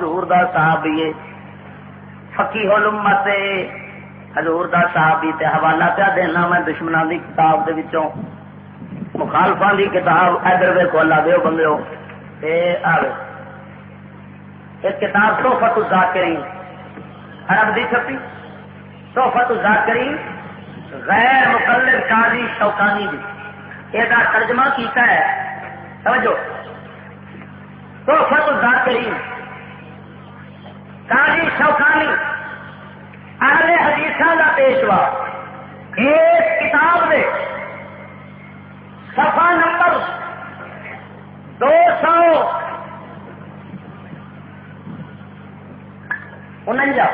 حضور دا صحابی فکی ہو لمت حضور دا صحابی تے حوالہ پیا دینا میں دشمنوں دی کتاب دے وچوں۔ مخالفان دی کتاب ادھر ویکو اللہ دیو بندے اے آوے۔ ایک کتاب توفت الذاکرین۔ عرب دی چھپی۔ توفت الذاکرین غیر مقلد قاضی شوکانی دی۔ یہ ترجمہ کیتا ہے۔ سمجھو؟ توفت الذاکرین قاضی شوکانی اہل حدیثاں دا پیشوا۔ اس کتاب دے صفحہ نمبر دو سو انجا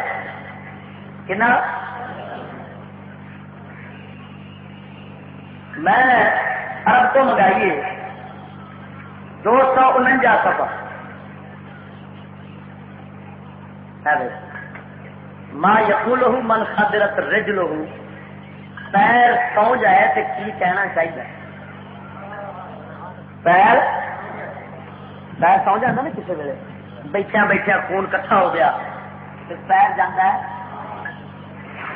کنا میں ارب تو منگائیے۔ دو سو انجا سفا ماں یقول من خدرت رج لو پیر سو جائے تو کی کہنا چاہیے؟ پیر؟ پیر سو جانا نا کسی ویلے؟ بیٹھا بیٹھا خون کٹھا ہو گیا۔ پیر جانا ہے۔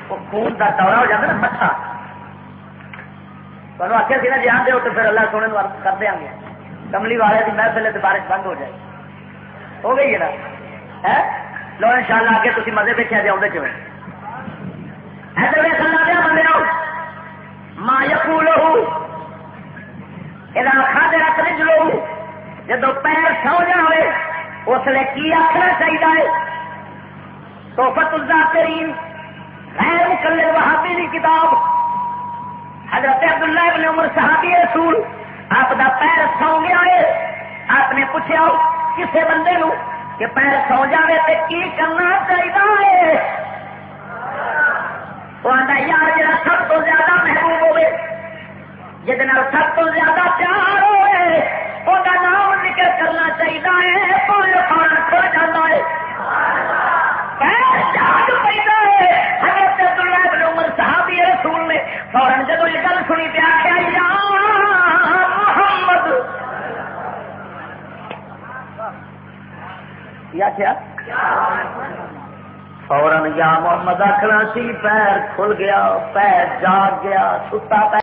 وہ خون کا دورہ ہو جاتا نا مٹھا۔ تمہیں آخیا سی نا جی آدھے تو پھر اللہ سونے کر دیا گے۔ کملی والے کی محفل بارش بند ہو جائے۔ ہو گئی ہے نا؟ لو ان شاء اللہ آگے تھی مزے دیکھا جی آدھے کیوں ایسے بندے ماں یقول یہ کھاد رکھ نہیں لو جب پیر سو جائے اس لیے کی آخنا چاہیے تو فتل کریم غیر مکلر وہابی کی کتاب۔ حضرت عبداللہ ابن عمر صحابی رسول، آپ دا پیر سو گیا ہے۔ آپ نے پوچھا کسے بندے نو؟ کہ پیر سو جائے تو کی کرنا چاہیے وہ آتا یار جا سب تو زیادہ محبوب ہوئے، جہد سب تو زیادہ پیار ہوئے وہ نام ذکر کرنا چاہیے پل فارن کھل جاتا ہے۔ صحابی رسول نے فورن جدو یہ گل سنی پیا کیا محمد! کیا کیا؟ فورن یا محمد آخنا سی پیر کھل گیا، پیر جاگ گیا، ستا پیر